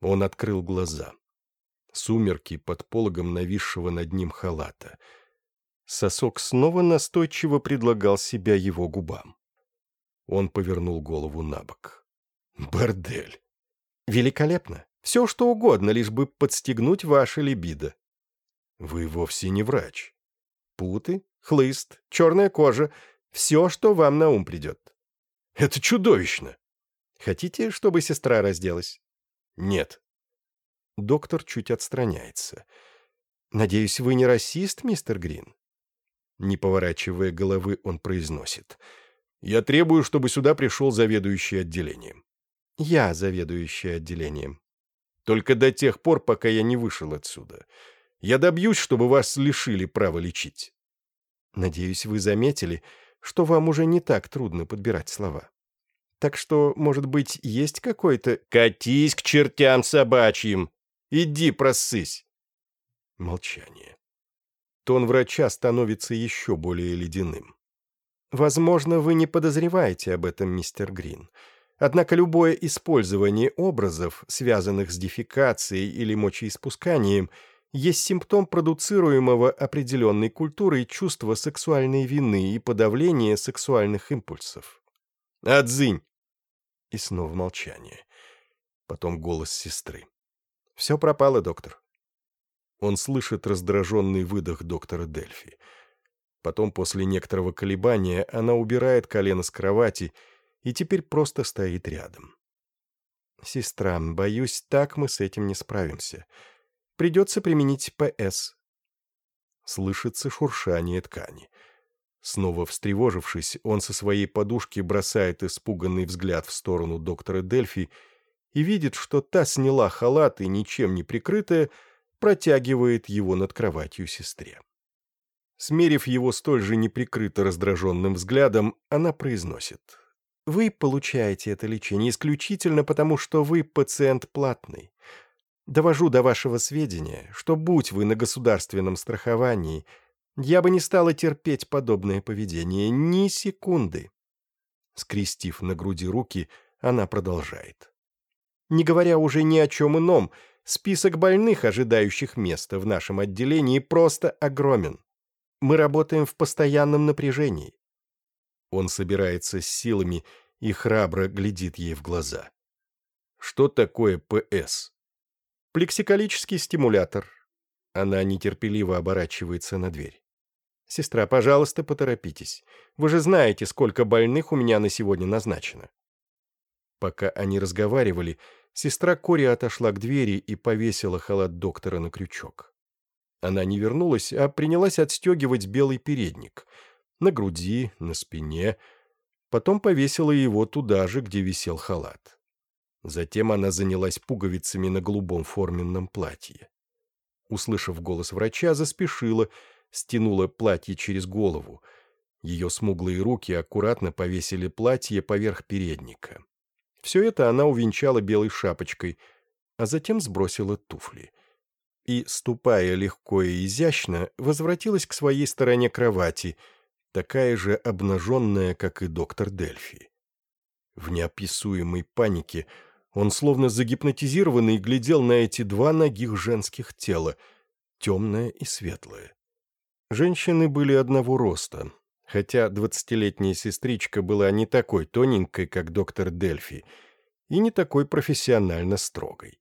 Он открыл глаза. Сумерки под пологом нависшего над ним халата. Сосок снова настойчиво предлагал себя его губам. Он повернул голову на бок. «Бордель!» «Великолепно! Все, что угодно, лишь бы подстегнуть ваше либидо». «Вы вовсе не врач». «Путы, хлыст, черная кожа — все, что вам на ум придет». «Это чудовищно!» «Хотите, чтобы сестра разделась?» «Нет». Доктор чуть отстраняется. «Надеюсь, вы не расист, мистер Грин?» Не поворачивая головы, он произносит. «Я требую, чтобы сюда пришел заведующий отделением». «Я заведующий отделением». «Только до тех пор, пока я не вышел отсюда. Я добьюсь, чтобы вас лишили права лечить». «Надеюсь, вы заметили, что вам уже не так трудно подбирать слова». Так что, может быть, есть какой-то... Катись к чертям собачьим! Иди просысь!» Молчание. Тон врача становится еще более ледяным. «Возможно, вы не подозреваете об этом, мистер Грин. Однако любое использование образов, связанных с дефекацией или мочеиспусканием, есть симптом продуцируемого определенной культурой чувства сексуальной вины и подавления сексуальных импульсов. «Отзынь!» И снова молчание. Потом голос сестры. «Все пропало, доктор». Он слышит раздраженный выдох доктора Дельфи. Потом, после некоторого колебания, она убирает колено с кровати и теперь просто стоит рядом. «Сестра, боюсь, так мы с этим не справимся. Придется применить ПС». Слышится шуршание ткани. «Ткани». Снова встревожившись, он со своей подушки бросает испуганный взгляд в сторону доктора Дельфи и видит, что та сняла халат и, ничем не прикрытая, протягивает его над кроватью сестре. Смерив его столь же неприкрыто раздраженным взглядом, она произносит. «Вы получаете это лечение исключительно потому, что вы пациент платный. Довожу до вашего сведения, что будь вы на государственном страховании – я бы не стала терпеть подобное поведение ни секунды. Скрестив на груди руки, она продолжает. Не говоря уже ни о чем ином, список больных, ожидающих места в нашем отделении, просто огромен. Мы работаем в постоянном напряжении. Он собирается с силами и храбро глядит ей в глаза. Что такое ПС? Плексиколический стимулятор, она нетерпеливо оборачивается на дверь. «Сестра, пожалуйста, поторопитесь. Вы же знаете, сколько больных у меня на сегодня назначено». Пока они разговаривали, сестра Кори отошла к двери и повесила халат доктора на крючок. Она не вернулась, а принялась отстегивать белый передник. На груди, на спине. Потом повесила его туда же, где висел халат. Затем она занялась пуговицами на голубом форменном платье услышав голос врача, заспешила, стянула платье через голову. Ее смуглые руки аккуратно повесили платье поверх передника. Все это она увенчала белой шапочкой, а затем сбросила туфли. И, ступая легко и изящно, возвратилась к своей стороне кровати, такая же обнаженная, как и доктор Дельфи. В неописуемой панике – он словно загипнотизированный глядел на эти два ногих женских тела, темное и светлое. Женщины были одного роста, хотя двадцатилетняя сестричка была не такой тоненькой, как доктор Дельфи, и не такой профессионально строгой.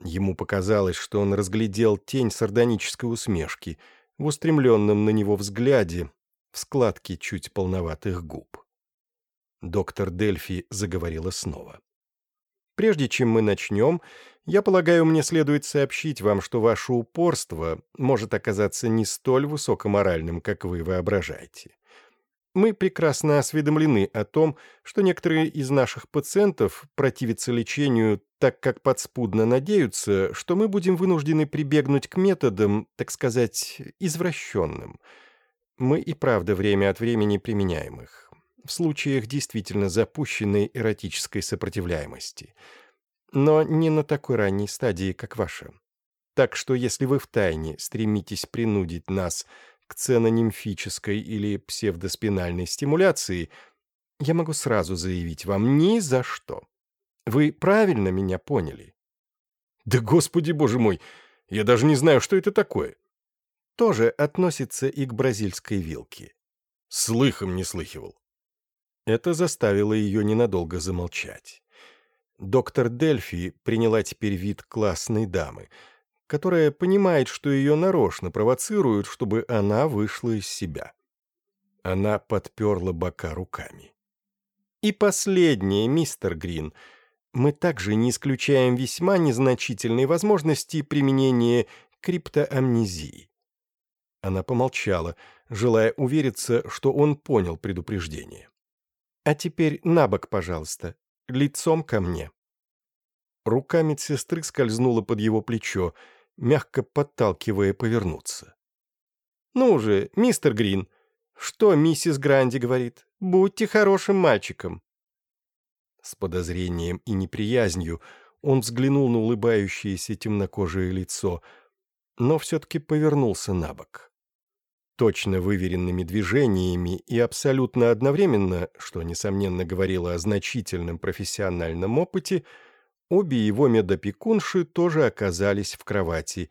Ему показалось, что он разглядел тень сардонической усмешки в устремленном на него взгляде, в складке чуть полноватых губ. Доктор Дельфи заговорила снова. Прежде чем мы начнем, я полагаю, мне следует сообщить вам, что ваше упорство может оказаться не столь высокоморальным, как вы воображаете. Мы прекрасно осведомлены о том, что некоторые из наших пациентов противятся лечению, так как подспудно надеются, что мы будем вынуждены прибегнуть к методам, так сказать, извращенным. Мы и правда время от времени применяем их в случаях действительно запущенной эротической сопротивляемости, но не на такой ранней стадии, как ваша. Так что если вы втайне стремитесь принудить нас к ценонимфической или псевдоспинальной стимуляции, я могу сразу заявить вам ни за что. Вы правильно меня поняли? Да господи боже мой, я даже не знаю, что это такое. Тоже относится и к бразильской вилке. Слыхом не слыхивал. Это заставило ее ненадолго замолчать. Доктор Дельфи приняла теперь вид классной дамы, которая понимает, что ее нарочно провоцируют, чтобы она вышла из себя. Она подперла бока руками. «И последнее, мистер Грин», мы также не исключаем весьма незначительной возможности применения криптоамнезии. Она помолчала, желая увериться, что он понял предупреждение. А теперь на бок, пожалуйста, лицом ко мне». Рука медсестры скользнула под его плечо, мягко подталкивая повернуться. «Ну же, мистер Грин, что миссис Гранди говорит? Будьте хорошим мальчиком». С подозрением и неприязнью он взглянул на улыбающееся темнокожее лицо, но все-таки повернулся на бок точно выверенными движениями и абсолютно одновременно, что, несомненно, говорило о значительном профессиональном опыте, обе его медопекунши тоже оказались в кровати,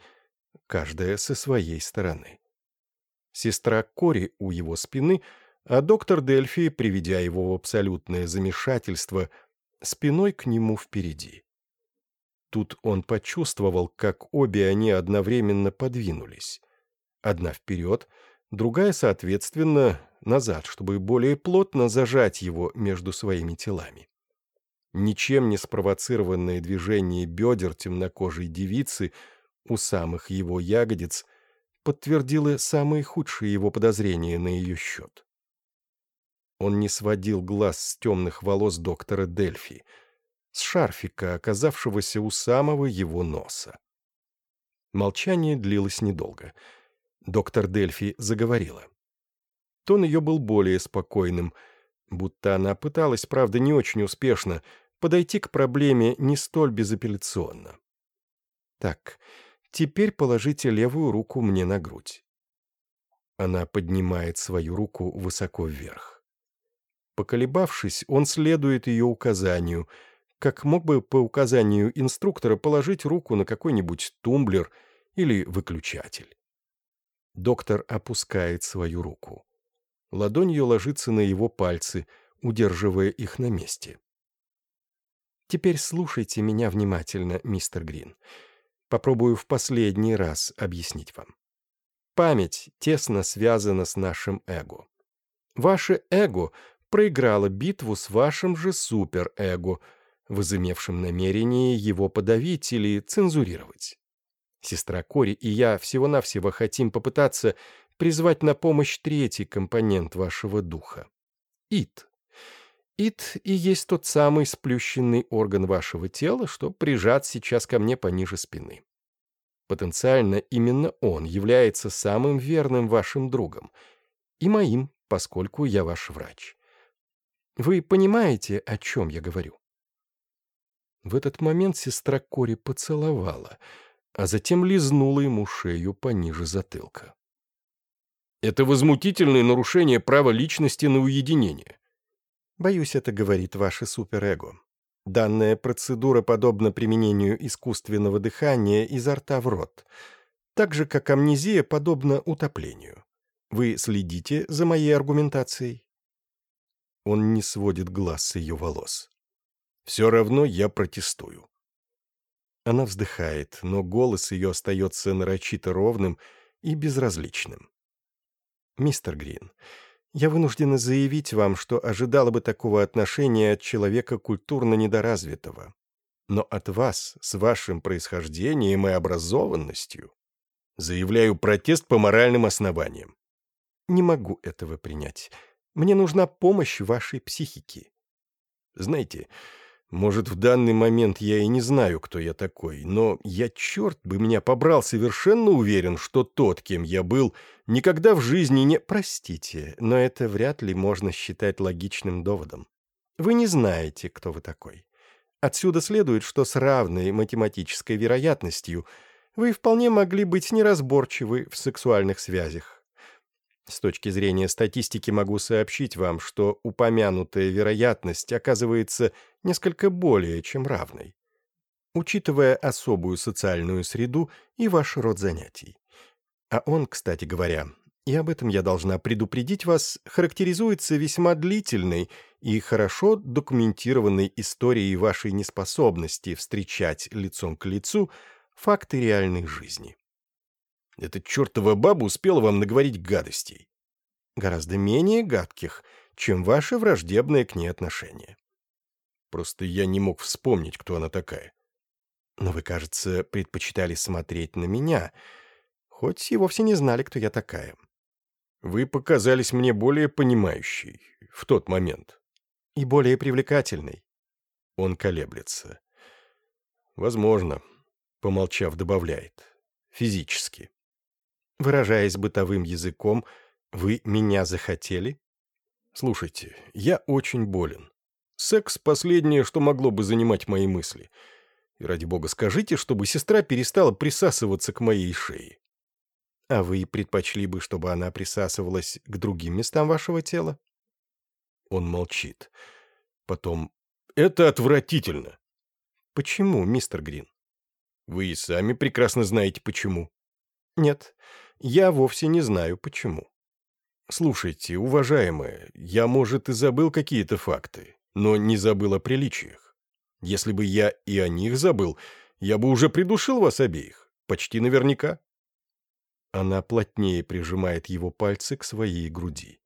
каждая со своей стороны. Сестра Кори у его спины, а доктор Дельфи, приведя его в абсолютное замешательство, спиной к нему впереди. Тут он почувствовал, как обе они одновременно подвинулись. Одна вперед, другая, соответственно, назад, чтобы более плотно зажать его между своими телами. Ничем не спровоцированное движение бедер темнокожей девицы у самых его ягодиц подтвердило самые худшие его подозрения на ее счет. Он не сводил глаз с темных волос доктора Дельфи, с шарфика, оказавшегося у самого его носа. Молчание длилось недолго — доктор Дельфи заговорила. Тон ее был более спокойным, будто она пыталась, правда, не очень успешно, подойти к проблеме не столь безапелляционно. «Так, теперь положите левую руку мне на грудь». Она поднимает свою руку высоко вверх. Поколебавшись, он следует ее указанию, как мог бы по указанию инструктора положить руку на какой-нибудь тумблер или выключатель. Доктор опускает свою руку. Ладонью ложится на его пальцы, удерживая их на месте. «Теперь слушайте меня внимательно, мистер Грин. Попробую в последний раз объяснить вам. Память тесно связана с нашим эго. Ваше эго проиграло битву с вашим же суперэго, возымевшим намерение его подавить или цензурировать. Сестра Кори и я всего-навсего хотим попытаться призвать на помощь третий компонент вашего духа – Ит. Ит и есть тот самый сплющенный орган вашего тела, что прижат сейчас ко мне пониже спины. Потенциально именно он является самым верным вашим другом и моим, поскольку я ваш врач. Вы понимаете, о чем я говорю? В этот момент сестра Кори поцеловала – а затем лизнула ему шею пониже затылка. Это возмутительное нарушение права личности на уединение. Боюсь, это говорит ваше суперэго. Данная процедура подобна применению искусственного дыхания изо рта в рот, так же, как амнезия подобна утоплению. Вы следите за моей аргументацией? Он не сводит глаз с ее волос. Все равно я протестую. Она вздыхает, но голос ее остается нарочито ровным и безразличным. «Мистер Грин, я вынуждена заявить вам, что ожидала бы такого отношения от человека культурно недоразвитого. Но от вас, с вашим происхождением и образованностью, заявляю протест по моральным основаниям. Не могу этого принять. Мне нужна помощь вашей психики. Знаете, может, в данный момент я и не знаю, кто я такой, но я, черт бы меня побрал, совершенно уверен, что тот, кем я был, никогда в жизни не... Простите, но это вряд ли можно считать логичным доводом. Вы не знаете, кто вы такой. Отсюда следует, что с равной математической вероятностью вы вполне могли быть неразборчивы в сексуальных связях с точки зрения статистики могу сообщить вам, что упомянутая вероятность оказывается несколько более чем равной, учитывая особую социальную среду и ваш род занятий. А он, кстати говоря, и об этом я должна предупредить вас, характеризуется весьма длительной и хорошо документированной историей вашей неспособности встречать лицом к лицу факты реальной жизни. Эта чертова баба успела вам наговорить гадостей. Гораздо менее гадких, чем ваши враждебные к ней отношения. Просто я не мог вспомнить, кто она такая. Но вы, кажется, предпочитали смотреть на меня, хоть и вовсе не знали, кто я такая. Вы показались мне более понимающей в тот момент. И более привлекательной. Он колеблется. Возможно, помолчав, добавляет. Физически. Выражаясь бытовым языком, вы меня захотели? Слушайте, я очень болен. Секс — последнее, что могло бы занимать мои мысли. И ради бога скажите, чтобы сестра перестала присасываться к моей шее. А вы предпочли бы, чтобы она присасывалась к другим местам вашего тела? Он молчит. Потом «Это отвратительно!» «Почему, мистер Грин?» «Вы и сами прекрасно знаете, почему». Нет, я вовсе не знаю, почему. Слушайте, уважаемые, я, может, и забыл какие-то факты, но не забыл о приличиях. Если бы я и о них забыл, я бы уже придушил вас обеих, почти наверняка. Она плотнее прижимает его пальцы к своей груди.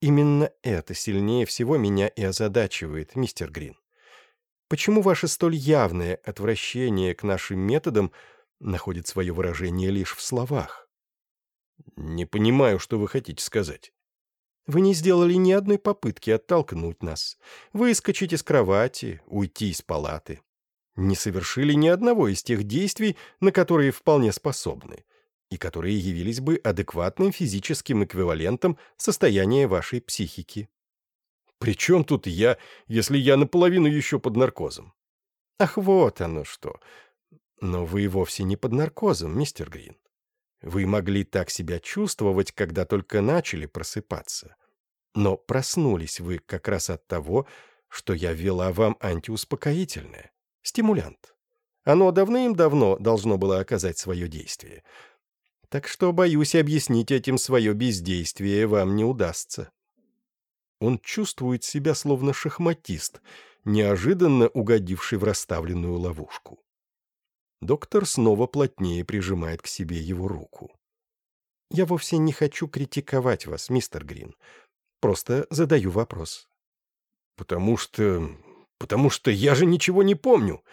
Именно это сильнее всего меня и озадачивает, мистер Грин. Почему ваше столь явное отвращение к нашим методам – находит свое выражение лишь в словах. «Не понимаю, что вы хотите сказать». «Вы не сделали ни одной попытки оттолкнуть нас, выскочить из кровати, уйти из палаты. Не совершили ни одного из тех действий, на которые вполне способны, и которые явились бы адекватным физическим эквивалентом состояния вашей психики». «При чем тут я, если я наполовину еще под наркозом?» «Ах, вот оно что! Но вы вовсе не под наркозом, мистер Грин. Вы могли так себя чувствовать, когда только начали просыпаться. Но проснулись вы как раз от того, что я ввела вам антиуспокоительное, стимулянт. Оно давным-давно должно было оказать свое действие. Так что, боюсь, объяснить этим свое бездействие вам не удастся. Он чувствует себя словно шахматист, неожиданно угодивший в расставленную ловушку. Доктор снова плотнее прижимает к себе его руку. «Я вовсе не хочу критиковать вас, мистер Грин. Просто задаю вопрос». «Потому что... потому что я же ничего не помню.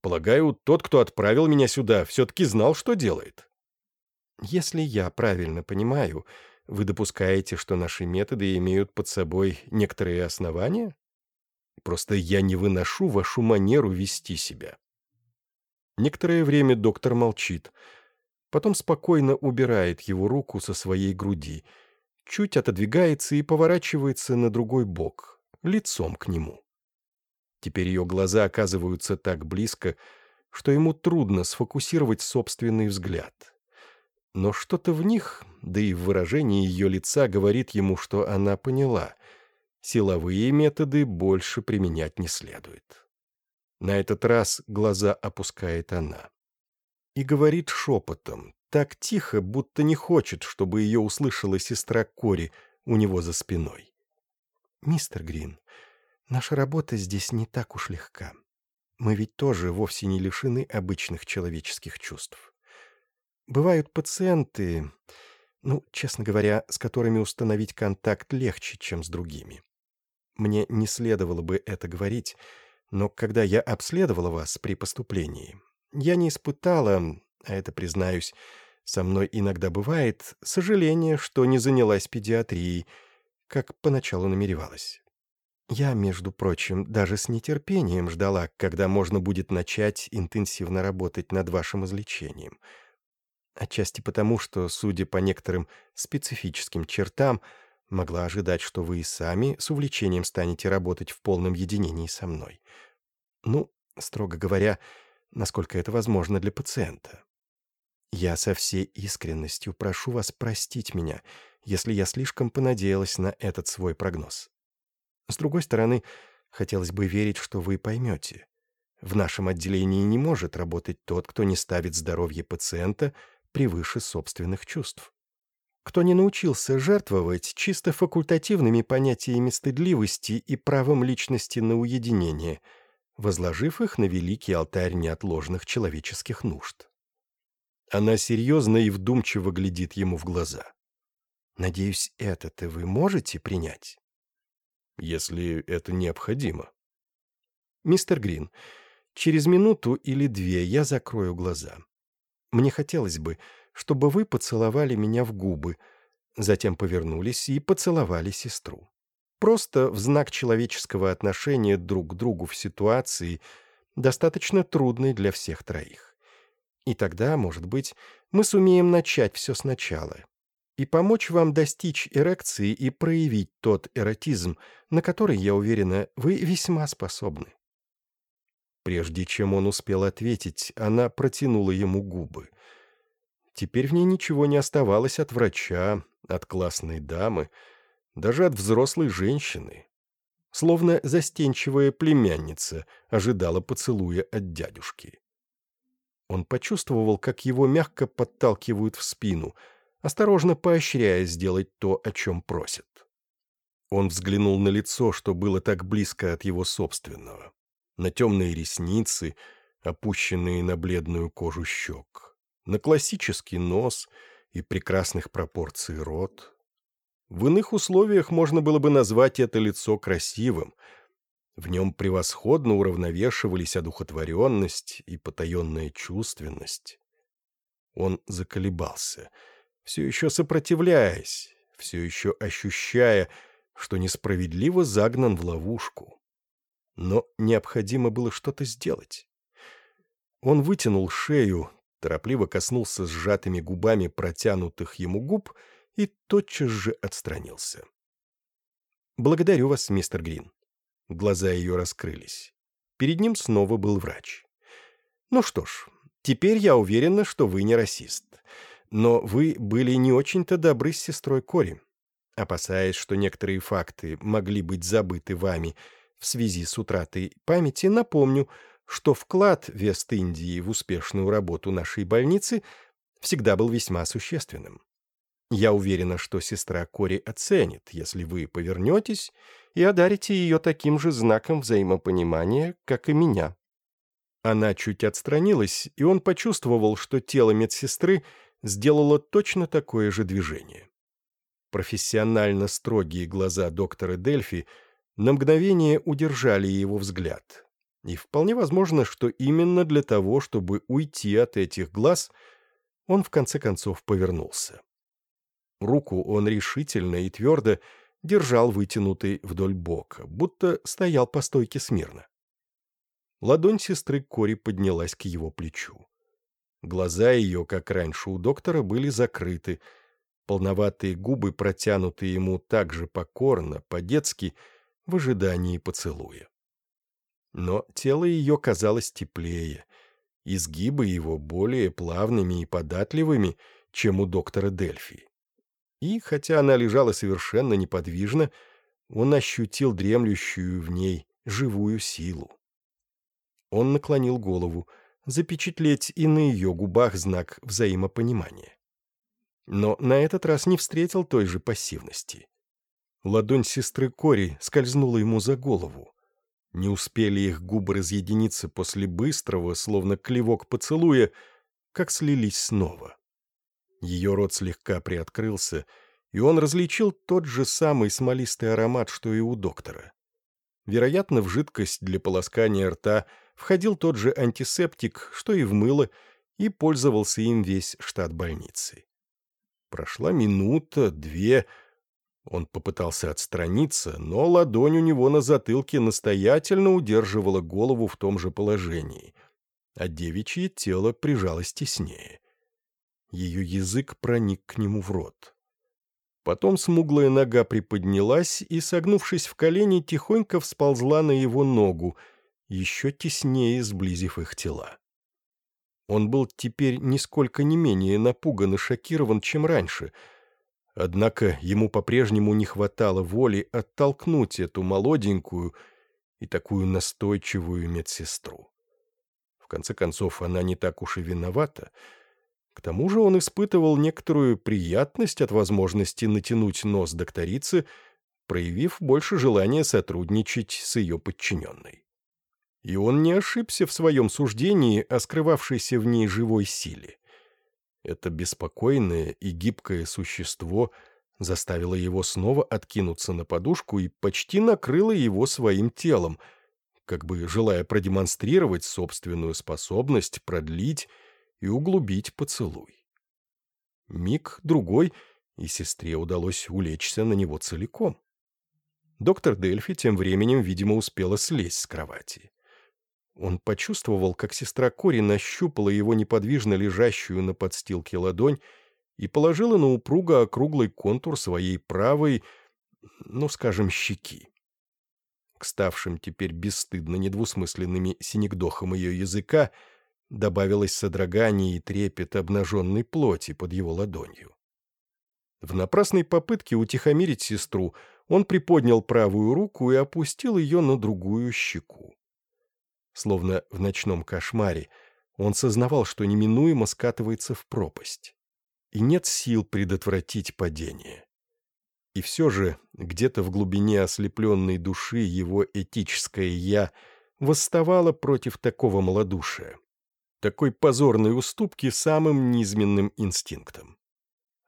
Полагаю, тот, кто отправил меня сюда, все-таки знал, что делает». «Если я правильно понимаю, вы допускаете, что наши методы имеют под собой некоторые основания?» «Просто я не выношу вашу манеру вести себя», Некоторое время доктор молчит. Потом спокойно убирает его руку со своей груди. Чуть отодвигается и поворачивается на другой бок, лицом к нему. Теперь ее глаза оказываются так близко, что ему трудно сфокусировать собственный взгляд. Но что-то в них, да и в выражении ее лица говорит ему, что она поняла. Силовые методы больше применять не следует. На этот раз глаза опускает она. И говорит шепотом, так тихо, будто не хочет, чтобы ее услышала сестра Кори у него за спиной. «Мистер Грин, наша работа здесь не так уж легка. Мы ведь тоже вовсе не лишены обычных человеческих чувств. Бывают пациенты, ну, честно говоря, с которыми установить контакт легче, чем с другими. Мне не следовало бы это говорить, — но когда я обследовала вас при поступлении, я не испытала, а это, признаюсь, со мной иногда бывает, сожаление, что не занялась педиатрией, как поначалу намеревалась. Я, между прочим, даже с нетерпением ждала, когда можно будет начать интенсивно работать над вашим излечением. Отчасти потому, что, судя по некоторым специфическим чертам, Могла ожидать, что вы и сами с увлечением станете работать в полном единении со мной. Ну, строго говоря, насколько это возможно для пациента. Я со всей искренностью прошу вас простить меня, если я слишком понадеялась на этот свой прогноз. С другой стороны, хотелось бы верить, что вы поймете. В нашем отделении не может работать тот, кто не ставит здоровье пациента превыше собственных чувств кто не научился жертвовать чисто факультативными понятиями стыдливости и правом личности на уединение, возложив их на великий алтарь неотложных человеческих нужд. Она серьезно и вдумчиво глядит ему в глаза. «Надеюсь, это-то вы можете принять?» «Если это необходимо». «Мистер Грин, через минуту или две я закрою глаза. Мне хотелось бы, чтобы вы поцеловали меня в губы, затем повернулись и поцеловали сестру. Просто в знак человеческого отношения друг к другу в ситуации, достаточно трудной для всех троих. И тогда, может быть, мы сумеем начать все сначала и помочь вам достичь эрекции и проявить тот эротизм, на который, я уверена, вы весьма способны. Прежде чем он успел ответить, она протянула ему губы — Теперь в ней ничего не оставалось от врача, от классной дамы, даже от взрослой женщины. Словно застенчивая племянница ожидала поцелуя от дядюшки. Он почувствовал, как его мягко подталкивают в спину, осторожно поощряя сделать то, о чем просят. Он взглянул на лицо, что было так близко от его собственного, на темные ресницы, опущенные на бледную кожу щек на классический нос и прекрасных пропорций рот. В иных условиях можно было бы назвать это лицо красивым. В нем превосходно уравновешивались одухотворенность и потаенная чувственность. Он заколебался, все еще сопротивляясь, все еще ощущая, что несправедливо загнан в ловушку. Но необходимо было что-то сделать. Он вытянул шею, торопливо коснулся сжатыми губами протянутых ему губ и тотчас же отстранился. «Благодарю вас, мистер Грин». Глаза ее раскрылись. Перед ним снова был врач. «Ну что ж, теперь я уверена, что вы не расист. Но вы были не очень-то добры с сестрой Кори. Опасаясь, что некоторые факты могли быть забыты вами в связи с утратой памяти, напомню — что вклад Вест-Индии в успешную работу нашей больницы всегда был весьма существенным. Я уверена, что сестра Кори оценит, если вы повернетесь и одарите ее таким же знаком взаимопонимания, как и меня. Она чуть отстранилась, и он почувствовал, что тело медсестры сделало точно такое же движение. Профессионально строгие глаза доктора Дельфи на мгновение удержали его взгляд, и вполне возможно, что именно для того, чтобы уйти от этих глаз, он в конце концов повернулся. Руку он решительно и твердо держал вытянутой вдоль бока, будто стоял по стойке смирно. Ладонь сестры Кори поднялась к его плечу. Глаза ее, как раньше у доктора, были закрыты, полноватые губы протянуты ему так же покорно, по-детски, в ожидании поцелуя. Но тело ее казалось теплее, изгибы его более плавными и податливыми, чем у доктора Дельфи. И, хотя она лежала совершенно неподвижно, он ощутил дремлющую в ней живую силу. Он наклонил голову, запечатлеть и на ее губах знак взаимопонимания. Но на этот раз не встретил той же пассивности. Ладонь сестры Кори скользнула ему за голову, не успели их губы разъединиться после быстрого, словно клевок поцелуя, как слились снова. Ее рот слегка приоткрылся, и он различил тот же самый смолистый аромат, что и у доктора. Вероятно, в жидкость для полоскания рта входил тот же антисептик, что и в мыло, и пользовался им весь штат больницы. Прошла минута, две, он попытался отстраниться, но ладонь у него на затылке настоятельно удерживала голову в том же положении, а девичье тело прижалось теснее. Ее язык проник к нему в рот. Потом смуглая нога приподнялась и, согнувшись в колени, тихонько всползла на его ногу, еще теснее сблизив их тела. Он был теперь нисколько не менее напуган и шокирован, чем раньше — Однако ему по-прежнему не хватало воли оттолкнуть эту молоденькую и такую настойчивую медсестру. В конце концов, она не так уж и виновата. К тому же он испытывал некоторую приятность от возможности натянуть нос докторицы, проявив больше желания сотрудничать с ее подчиненной. И он не ошибся в своем суждении о скрывавшейся в ней живой силе. Это беспокойное и гибкое существо заставило его снова откинуться на подушку и почти накрыло его своим телом, как бы желая продемонстрировать собственную способность продлить и углубить поцелуй. Миг другой, и сестре удалось улечься на него целиком. Доктор Дельфи тем временем, видимо, успела слезть с кровати. Он почувствовал, как сестра Кори нащупала его неподвижно лежащую на подстилке ладонь и положила на упруго округлый контур своей правой, ну, скажем, щеки. К ставшим теперь бесстыдно недвусмысленными синекдохам ее языка добавилось содрогание и трепет обнаженной плоти под его ладонью. В напрасной попытке утихомирить сестру он приподнял правую руку и опустил ее на другую щеку. Словно в ночном кошмаре, он сознавал, что неминуемо скатывается в пропасть. И нет сил предотвратить падение. И все же, где-то в глубине ослепленной души его этическое «я» восставало против такого малодушия, такой позорной уступки самым низменным инстинктам.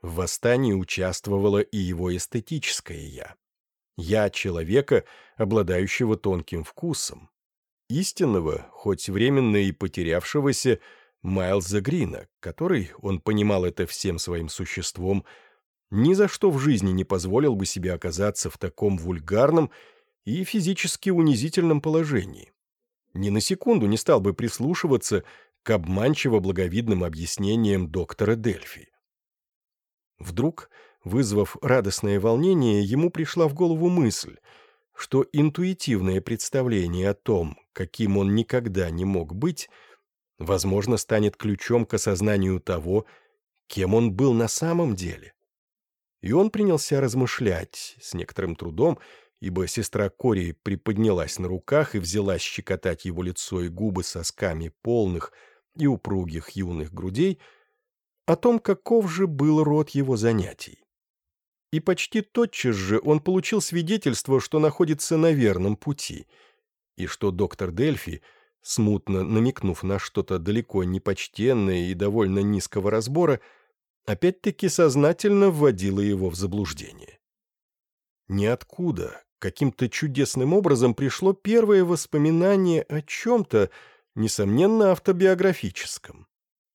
В восстании участвовало и его эстетическое «я». «Я» человека, обладающего тонким вкусом, истинного, хоть временно и потерявшегося, Майлза Грина, который, он понимал это всем своим существом, ни за что в жизни не позволил бы себе оказаться в таком вульгарном и физически унизительном положении. Ни на секунду не стал бы прислушиваться к обманчиво благовидным объяснениям доктора Дельфи. Вдруг, вызвав радостное волнение, ему пришла в голову мысль, что интуитивное представление о том, каким он никогда не мог быть, возможно, станет ключом к осознанию того, кем он был на самом деле. И он принялся размышлять с некоторым трудом, ибо сестра Кори приподнялась на руках и взялась щекотать его лицо и губы сосками полных и упругих юных грудей, о том, каков же был род его занятий. И почти тотчас же он получил свидетельство, что находится на верном пути — и что доктор Дельфи, смутно намекнув на что-то далеко не почтенное и довольно низкого разбора, опять-таки сознательно вводила его в заблуждение. Ниоткуда, каким-то чудесным образом пришло первое воспоминание о чем-то, несомненно, автобиографическом,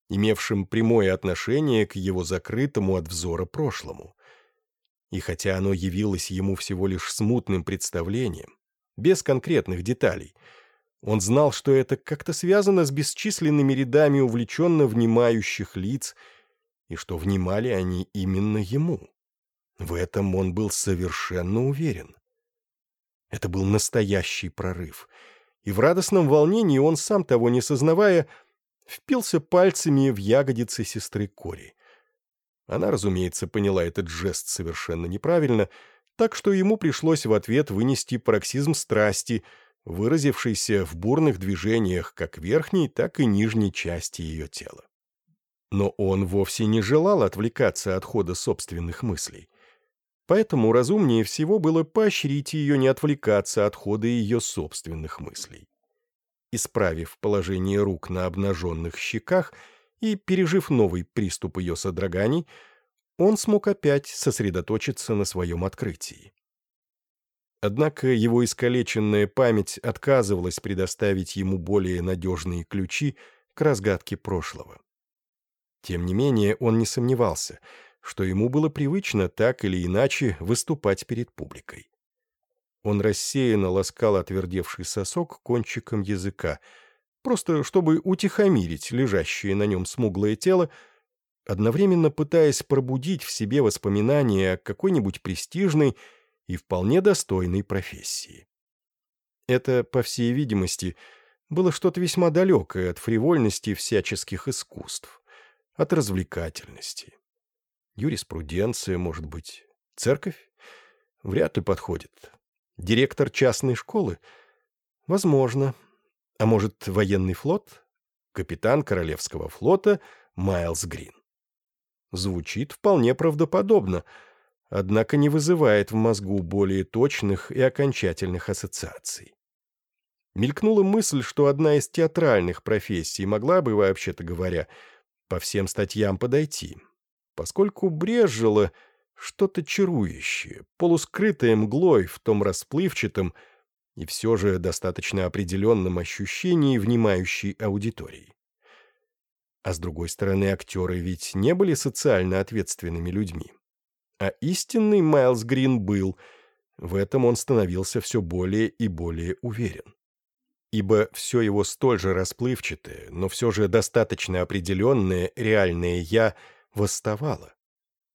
имевшем прямое отношение к его закрытому от взора прошлому. И хотя оно явилось ему всего лишь смутным представлением, без конкретных деталей. Он знал, что это как-то связано с бесчисленными рядами увлеченно внимающих лиц, и что внимали они именно ему. В этом он был совершенно уверен. Это был настоящий прорыв, и в радостном волнении он, сам того не сознавая, впился пальцами в ягодицы сестры Кори. Она, разумеется, поняла этот жест совершенно неправильно — так что ему пришлось в ответ вынести пароксизм страсти, выразившийся в бурных движениях как верхней, так и нижней части ее тела. Но он вовсе не желал отвлекаться от хода собственных мыслей. Поэтому разумнее всего было поощрить ее не отвлекаться от хода ее собственных мыслей. Исправив положение рук на обнаженных щеках и пережив новый приступ ее содроганий, он смог опять сосредоточиться на своем открытии. Однако его искалеченная память отказывалась предоставить ему более надежные ключи к разгадке прошлого. Тем не менее, он не сомневался, что ему было привычно так или иначе выступать перед публикой. Он рассеянно ласкал отвердевший сосок кончиком языка, просто чтобы утихомирить лежащее на нем смуглое тело одновременно пытаясь пробудить в себе воспоминания о какой-нибудь престижной и вполне достойной профессии. Это, по всей видимости, было что-то весьма далекое от фривольности всяческих искусств, от развлекательности. Юриспруденция, может быть, церковь? Вряд ли подходит. Директор частной школы? Возможно. А может, военный флот? Капитан Королевского флота Майлз Грин. Звучит вполне правдоподобно, однако не вызывает в мозгу более точных и окончательных ассоциаций. Мелькнула мысль, что одна из театральных профессий могла бы, вообще-то говоря, по всем статьям подойти, поскольку брежило что-то чарующее, полускрытое мглой в том расплывчатом и все же достаточно определенном ощущении внимающей аудитории. А с другой стороны, актеры ведь не были социально ответственными людьми. А истинный Майлз Грин был. В этом он становился все более и более уверен. Ибо все его столь же расплывчатое, но все же достаточно определенное реальное «я» восставало.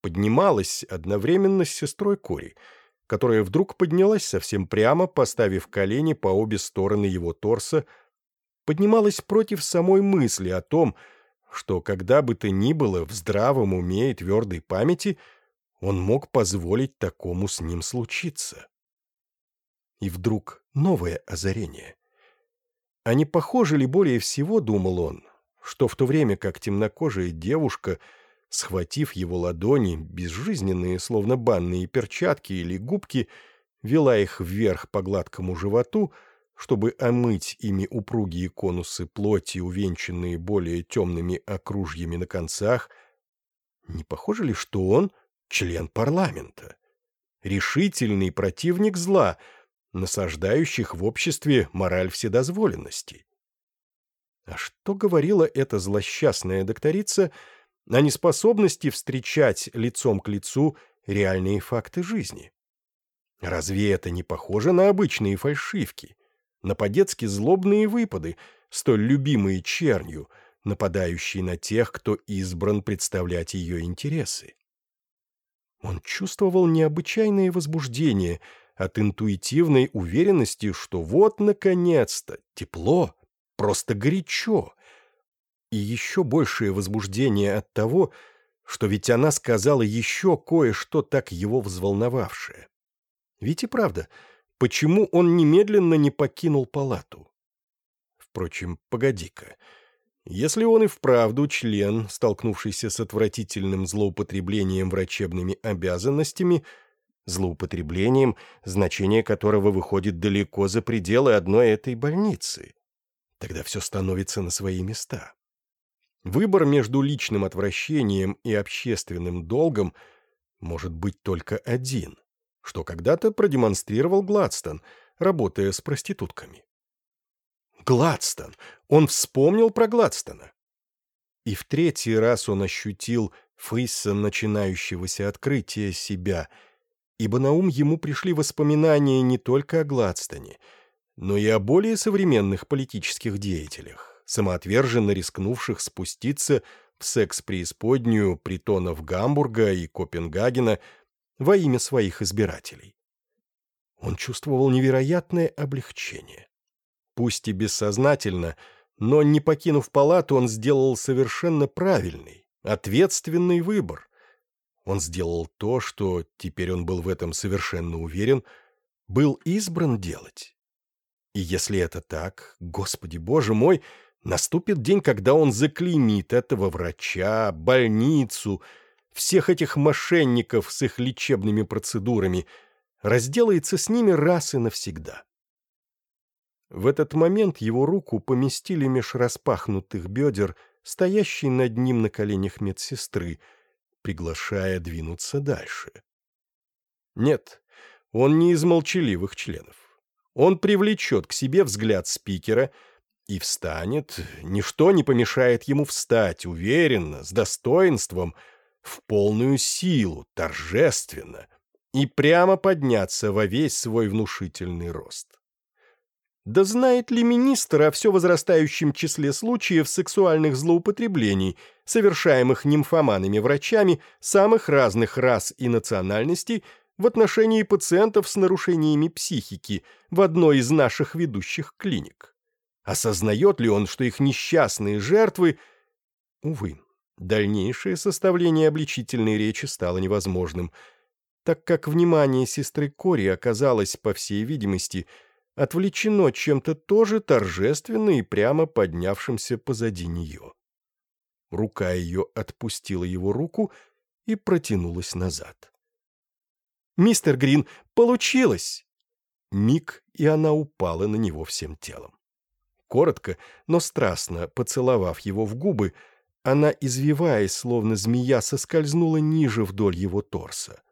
Поднималось одновременно с сестрой Кори, которая вдруг поднялась совсем прямо, поставив колени по обе стороны его торса, поднималась против самой мысли о том, что что когда бы то ни было в здравом уме и твердой памяти он мог позволить такому с ним случиться. И вдруг новое озарение. А не похоже ли более всего, думал он, что в то время как темнокожая девушка, схватив его ладони, безжизненные, словно банные перчатки или губки, вела их вверх по гладкому животу, — чтобы омыть ими упругие конусы плоти, увенчанные более темными окружьями на концах, не похоже ли, что он член парламента? Решительный противник зла, насаждающих в обществе мораль вседозволенности. А что говорила эта злосчастная докторица о неспособности встречать лицом к лицу реальные факты жизни? Разве это не похоже на обычные фальшивки? на по-детски злобные выпады, столь любимые чернью, нападающие на тех, кто избран представлять ее интересы. Он чувствовал необычайное возбуждение от интуитивной уверенности, что вот, наконец-то, тепло, просто горячо. И еще большее возбуждение от того, что ведь она сказала еще кое-что так его взволновавшее. Ведь и правда — Почему он немедленно не покинул палату? Впрочем, погоди-ка. Если он и вправду член, столкнувшийся с отвратительным злоупотреблением врачебными обязанностями, злоупотреблением, значение которого выходит далеко за пределы одной этой больницы, тогда все становится на свои места. Выбор между личным отвращением и общественным долгом может быть только один — что когда-то продемонстрировал Гладстон, работая с проститутками. Гладстон! Он вспомнил про Гладстона! И в третий раз он ощутил фрисса начинающегося открытия себя, ибо на ум ему пришли воспоминания не только о Гладстоне, но и о более современных политических деятелях, самоотверженно рискнувших спуститься в секс-преисподнюю притонов Гамбурга и Копенгагена – во имя своих избирателей. Он чувствовал невероятное облегчение. Пусть и бессознательно, но, не покинув палату, он сделал совершенно правильный, ответственный выбор. Он сделал то, что, теперь он был в этом совершенно уверен, был избран делать. И если это так, Господи Боже мой, наступит день, когда он заклеймит этого врача, больницу, больницу, всех этих мошенников с их лечебными процедурами, разделается с ними раз и навсегда. В этот момент его руку поместили меж распахнутых бедер, стоящей над ним на коленях медсестры, приглашая двинуться дальше. Нет, он не из молчаливых членов. Он привлечет к себе взгляд спикера и встанет, ничто не помешает ему встать уверенно, с достоинством — в полную силу, торжественно, и прямо подняться во весь свой внушительный рост. Да знает ли министр о все возрастающем числе случаев сексуальных злоупотреблений, совершаемых нимфоманами-врачами самых разных рас и национальностей в отношении пациентов с нарушениями психики в одной из наших ведущих клиник? Осознает ли он, что их несчастные жертвы... Увы, Дальнейшее составление обличительной речи стало невозможным, так как внимание сестры Кори оказалось, по всей видимости, отвлечено чем-то тоже торжественно и прямо поднявшимся позади нее. Рука ее отпустила его руку и протянулась назад. «Мистер Грин, получилось!» Миг, и она упала на него всем телом. Коротко, но страстно поцеловав его в губы, она, извиваясь, словно змея, соскользнула ниже вдоль его торса.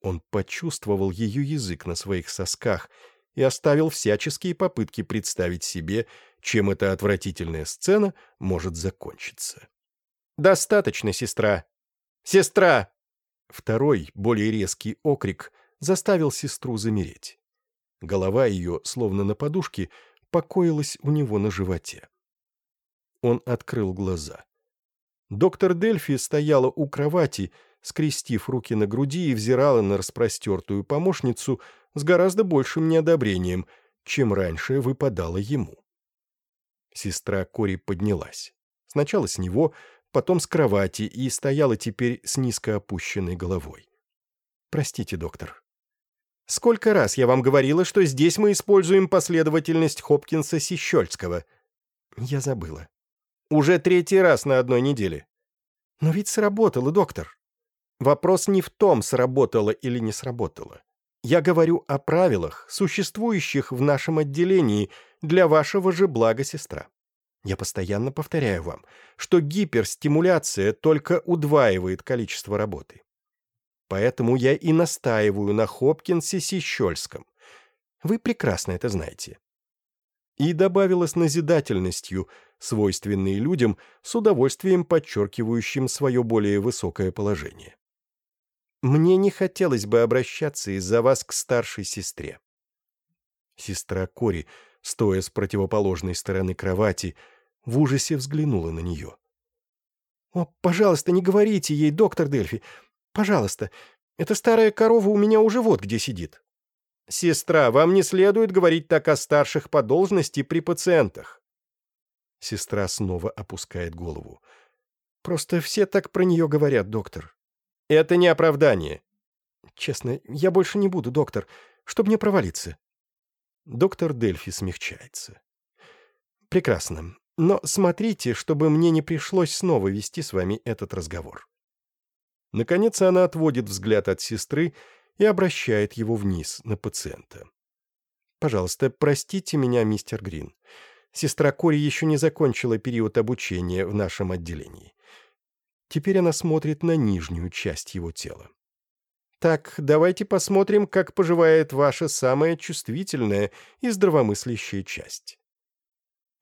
Он почувствовал ее язык на своих сосках и оставил всяческие попытки представить себе, чем эта отвратительная сцена может закончиться. «Достаточно, сестра! Сестра!» Второй, более резкий окрик заставил сестру замереть. Голова ее, словно на подушке, покоилась у него на животе. Он открыл глаза. Доктор Дельфи стояла у кровати, скрестив руки на груди и взирала на распростертую помощницу с гораздо большим неодобрением, чем раньше выпадало ему. Сестра Кори поднялась. Сначала с него, потом с кровати и стояла теперь с низко опущенной головой. «Простите, доктор». «Сколько раз я вам говорила, что здесь мы используем последовательность Хопкинса-Сищольского?» «Я забыла». Уже третий раз на одной неделе. Но ведь сработало, доктор. Вопрос не в том, сработало или не сработало. Я говорю о правилах, существующих в нашем отделении для вашего же блага, сестра. Я постоянно повторяю вам, что гиперстимуляция только удваивает количество работы. Поэтому я и настаиваю на Хопкинсе Сищольском. Вы прекрасно это знаете. И добавила с назидательностью – свойственные людям, с удовольствием подчеркивающим свое более высокое положение. «Мне не хотелось бы обращаться из-за вас к старшей сестре». Сестра Кори, стоя с противоположной стороны кровати, в ужасе взглянула на нее. «О, пожалуйста, не говорите ей, доктор Дельфи! Пожалуйста! Эта старая корова у меня уже вот где сидит!» «Сестра, вам не следует говорить так о старших по должности при пациентах. Сестра снова опускает голову. «Просто все так про нее говорят, доктор». «Это не оправдание». «Честно, я больше не буду, доктор. Чтоб мне провалиться». Доктор Дельфи смягчается. «Прекрасно. Но смотрите, чтобы мне не пришлось снова вести с вами этот разговор». Наконец она отводит взгляд от сестры и обращает его вниз, на пациента. «Пожалуйста, простите меня, мистер Грин. Сестра Кори еще не закончила период обучения в нашем отделении. Теперь она смотрит на нижнюю часть его тела. Так, давайте посмотрим, как поживает ваша самая чувствительная и здравомыслящая часть.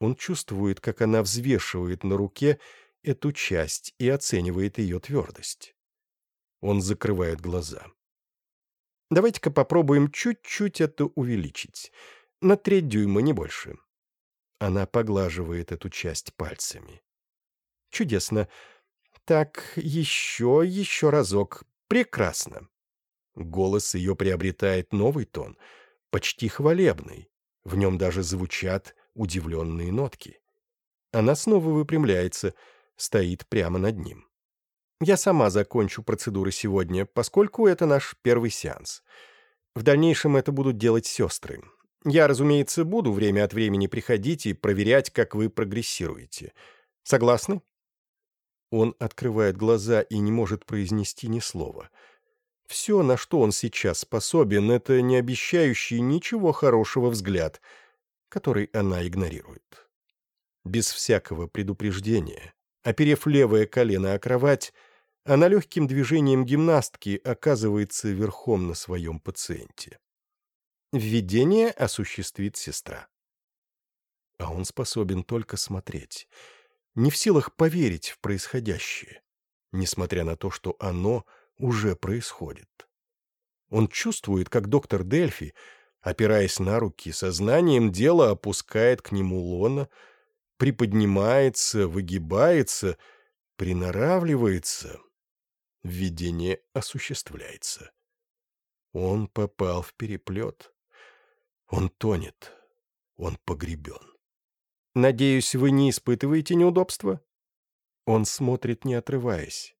Он чувствует, как она взвешивает на руке эту часть и оценивает ее твердость. Он закрывает глаза. Давайте-ка попробуем чуть-чуть это увеличить. На треть дюйма, не больше. Она поглаживает эту часть пальцами. «Чудесно. Так, еще, еще разок. Прекрасно». Голос ее приобретает новый тон, почти хвалебный. В нем даже звучат удивленные нотки. Она снова выпрямляется, стоит прямо над ним. Я сама закончу процедуры сегодня, поскольку это наш первый сеанс. В дальнейшем это будут делать сестры. Я, разумеется, буду время от времени приходить и проверять, как вы прогрессируете. Согласны?» Он открывает глаза и не может произнести ни слова. Все, на что он сейчас способен, это не обещающий ничего хорошего взгляд, который она игнорирует. Без всякого предупреждения, оперев левое колено о кровать, она легким движением гимнастки оказывается верхом на своем пациенте. Введение осуществит сестра. А он способен только смотреть. Не в силах поверить в происходящее, несмотря на то, что оно уже происходит. Он чувствует, как доктор Дельфи, опираясь на руки, сознанием дела опускает к нему лона, приподнимается, выгибается, приноравливается. Введение осуществляется. Он попал в переплет. Он тонет. Он погребен. «Надеюсь, вы не испытываете неудобства?» Он смотрит, не отрываясь.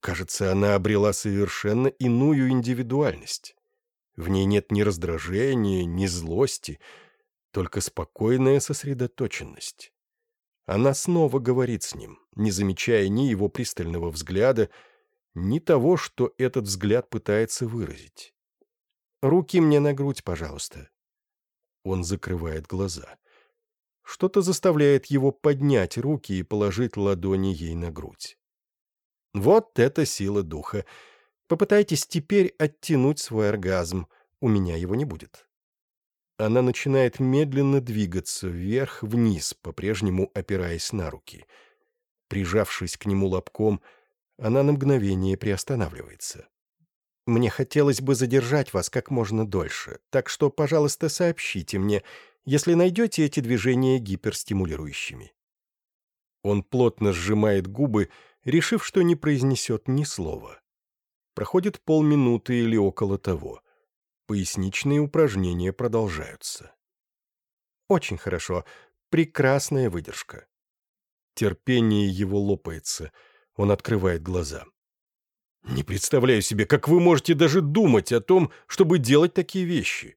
Кажется, она обрела совершенно иную индивидуальность. В ней нет ни раздражения, ни злости, только спокойная сосредоточенность. Она снова говорит с ним, не замечая ни его пристального взгляда, ни того, что этот взгляд пытается выразить. «Руки мне на грудь, пожалуйста», он закрывает глаза. Что-то заставляет его поднять руки и положить ладони ей на грудь. Вот это сила духа. Попытайтесь теперь оттянуть свой оргазм. У меня его не будет. Она начинает медленно двигаться вверх-вниз, по-прежнему опираясь на руки. Прижавшись к нему лобком, она на мгновение приостанавливается. Мне хотелось бы задержать вас как можно дольше, так что, пожалуйста, сообщите мне, если найдете эти движения гиперстимулирующими». Он плотно сжимает губы, решив, что не произнесет ни слова. Проходит полминуты или около того. Поясничные упражнения продолжаются. «Очень хорошо. Прекрасная выдержка». Терпение его лопается. Он открывает глаза. Не представляю себе, как вы можете даже думать о том, чтобы делать такие вещи.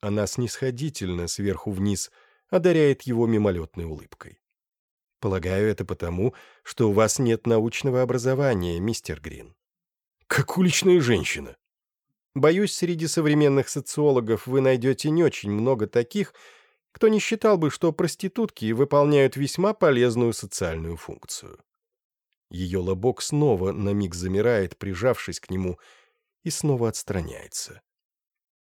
Она снисходительно сверху вниз одаряет его мимолетной улыбкой. Полагаю, это потому, что у вас нет научного образования, мистер Грин. Как уличная женщина. Боюсь, среди современных социологов вы найдете не очень много таких, кто не считал бы, что проститутки выполняют весьма полезную социальную функцию. Ее лобок снова на миг замирает, прижавшись к нему, и снова отстраняется.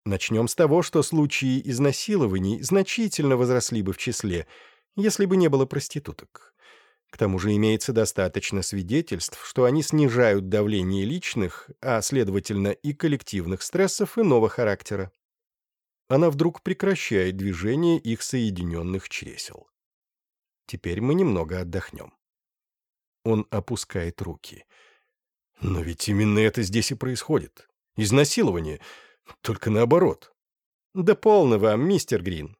Начнем с того, что случаи изнасилований значительно возросли бы в числе, если бы не было проституток. К тому же имеется достаточно свидетельств, что они снижают давление личных, а, следовательно, и коллективных стрессов иного характера. Она вдруг прекращает движение их соединенных чресел. Теперь мы немного отдохнем. Он опускает руки. Но ведь именно это здесь и происходит. Изнасилование. Только наоборот. Да полно вам, мистер Грин.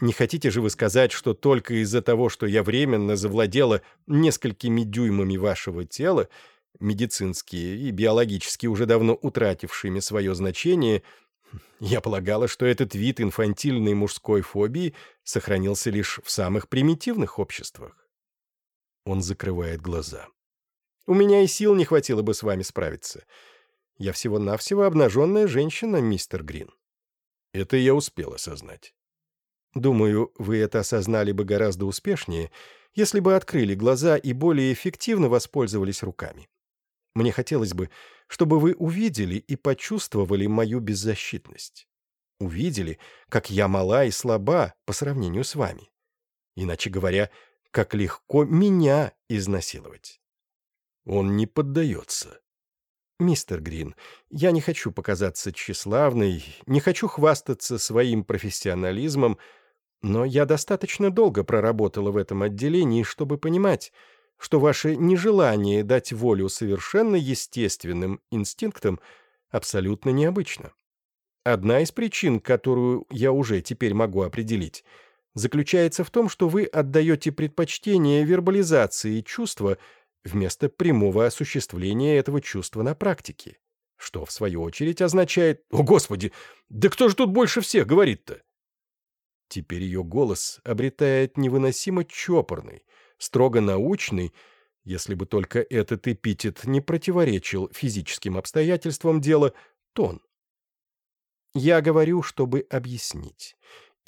Не хотите же вы сказать, что только из-за того, что я временно завладела несколькими дюймами вашего тела, медицинские и биологически уже давно утратившими свое значение, я полагала, что этот вид инфантильной мужской фобии сохранился лишь в самых примитивных обществах. Он закрывает глаза. «У меня и сил не хватило бы с вами справиться. Я всего-навсего обнаженная женщина, мистер Грин». Это я успел осознать. Думаю, вы это осознали бы гораздо успешнее, если бы открыли глаза и более эффективно воспользовались руками. Мне хотелось бы, чтобы вы увидели и почувствовали мою беззащитность. Увидели, как я мала и слаба по сравнению с вами. Иначе говоря, как легко меня изнасиловать. Он не поддается. «Мистер Грин, я не хочу показаться тщеславной, не хочу хвастаться своим профессионализмом, но я достаточно долго проработала в этом отделении, чтобы понимать, что ваше нежелание дать волю совершенно естественным инстинктам абсолютно необычно. Одна из причин, которую я уже теперь могу определить — заключается в том, что вы отдаете предпочтение вербализации чувства вместо прямого осуществления этого чувства на практике. Что, в свою очередь, означает «О, Господи! Да кто же тут больше всех говорит-то?» Теперь ее голос обретает невыносимо чопорный, строго научный, если бы только этот эпитет не противоречил физическим обстоятельствам дела, тон. Я говорю, чтобы объяснить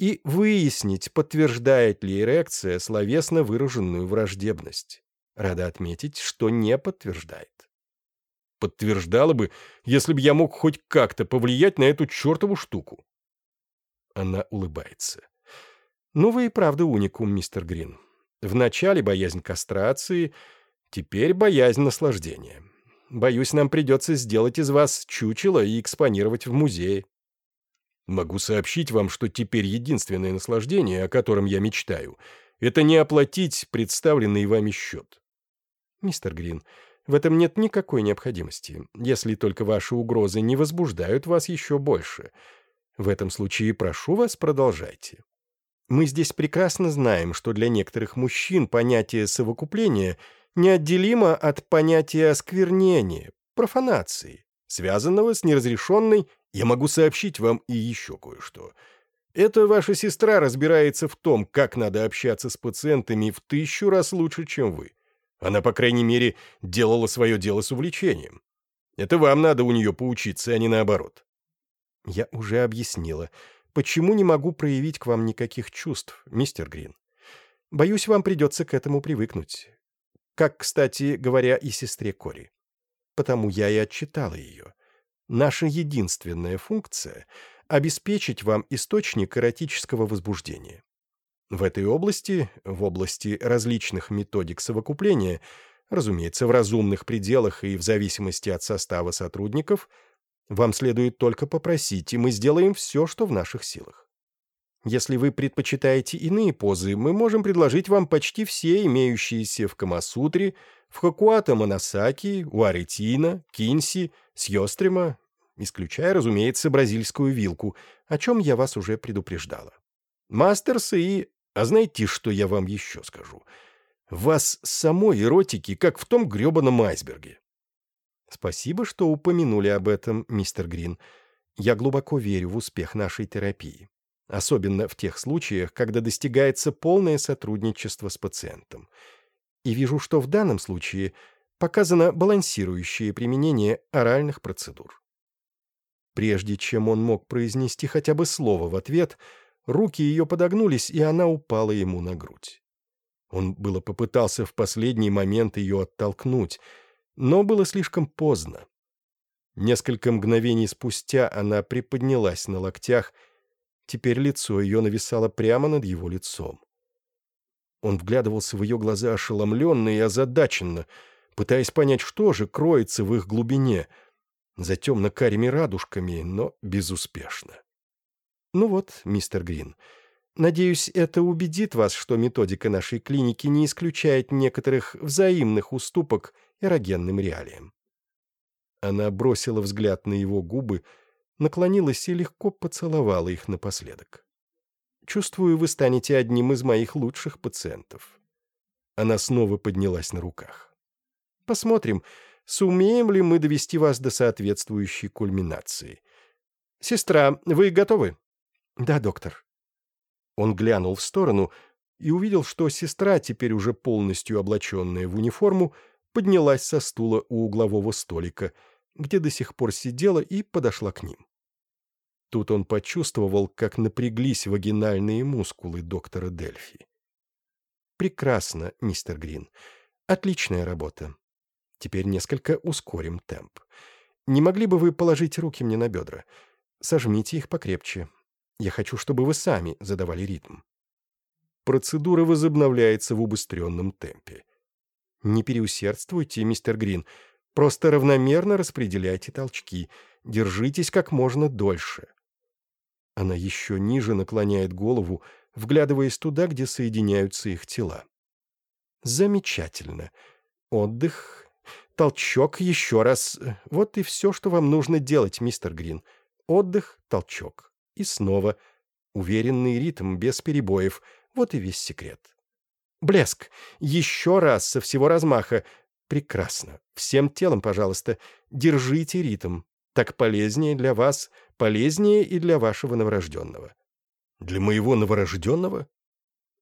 и выяснить, подтверждает ли эрекция словесно выраженную враждебность. Рада отметить, что не подтверждает. Подтверждала бы, если бы я мог хоть как-то повлиять на эту чертову штуку. Она улыбается. «Ну вы и правда уникум, мистер Грин. Вначале боязнь кастрации, теперь боязнь наслаждения. Боюсь, нам придется сделать из вас чучело и экспонировать в музее». Могу сообщить вам, что теперь единственное наслаждение, о котором я мечтаю, это не оплатить представленный вами счет. Мистер Грин, в этом нет никакой необходимости, если только ваши угрозы не возбуждают вас еще больше. В этом случае прошу вас, продолжайте. Мы здесь прекрасно знаем, что для некоторых мужчин понятие совокупления неотделимо от понятия осквернения, профанации, связанного с неразрешенной я могу сообщить вам и еще кое-что. Это ваша сестра разбирается в том, как надо общаться с пациентами в тысячу раз лучше, чем вы. Она, по крайней мере, делала свое дело с увлечением. Это вам надо у нее поучиться, а не наоборот. Я уже объяснила, почему не могу проявить к вам никаких чувств, мистер Грин. Боюсь, вам придется к этому привыкнуть. Как, кстати говоря, и сестре Кори. Потому я и отчитала ее. Наша единственная функция – обеспечить вам источник эротического возбуждения. В этой области, в области различных методик совокупления, разумеется, в разумных пределах и в зависимости от состава сотрудников, вам следует только попросить, и мы сделаем все, что в наших силах. Если вы предпочитаете иные позы, мы можем предложить вам почти все имеющиеся в Камасутре, в Хакуата Манасаки, Уаритина, Кинси, Сьострима исключая, разумеется, бразильскую вилку, о чем я вас уже предупреждала. Мастерсы и... А знаете, что я вам еще скажу? Вас самой эротики, как в том гребаном айсберге. Спасибо, что упомянули об этом, мистер Грин. Я глубоко верю в успех нашей терапии. Особенно в тех случаях, когда достигается полное сотрудничество с пациентом. И вижу, что в данном случае показано балансирующее применение оральных процедур. Прежде чем он мог произнести хотя бы слово в ответ, руки ее подогнулись, и она упала ему на грудь. Он было попытался в последний момент ее оттолкнуть, но было слишком поздно. Несколько мгновений спустя она приподнялась на локтях, теперь лицо ее нависало прямо над его лицом. Он вглядывался в ее глаза ошеломленно и озадаченно, пытаясь понять, что же кроется в их глубине — за темно-карими радужками, но безуспешно. Ну вот, мистер Грин, надеюсь, это убедит вас, что методика нашей клиники не исключает некоторых взаимных уступок эрогенным реалиям. Она бросила взгляд на его губы, наклонилась и легко поцеловала их напоследок. «Чувствую, вы станете одним из моих лучших пациентов». Она снова поднялась на руках. «Посмотрим, сумеем ли мы довести вас до соответствующей кульминации. «Сестра, вы готовы?» «Да, доктор». Он глянул в сторону и увидел, что сестра, теперь уже полностью облаченная в униформу, поднялась со стула у углового столика, где до сих пор сидела и подошла к ним. Тут он почувствовал, как напряглись вагинальные мускулы доктора Дельфи. «Прекрасно, мистер Грин. Отличная работа. Теперь несколько ускорим темп. Не могли бы вы положить руки мне на бедра? Сожмите их покрепче. Я хочу, чтобы вы сами задавали ритм. Процедура возобновляется в убыстренном темпе. Не переусердствуйте, мистер Грин. Просто равномерно распределяйте толчки. Держитесь как можно дольше. Она еще ниже наклоняет голову, вглядываясь туда, где соединяются их тела. Замечательно. Отдых толчок еще раз. Вот и все, что вам нужно делать, мистер Грин. Отдых, толчок. И снова. Уверенный ритм, без перебоев. Вот и весь секрет. Блеск. Еще раз, со всего размаха. Прекрасно. Всем телом, пожалуйста. Держите ритм. Так полезнее для вас, полезнее и для вашего новорожденного. Для моего новорожденного?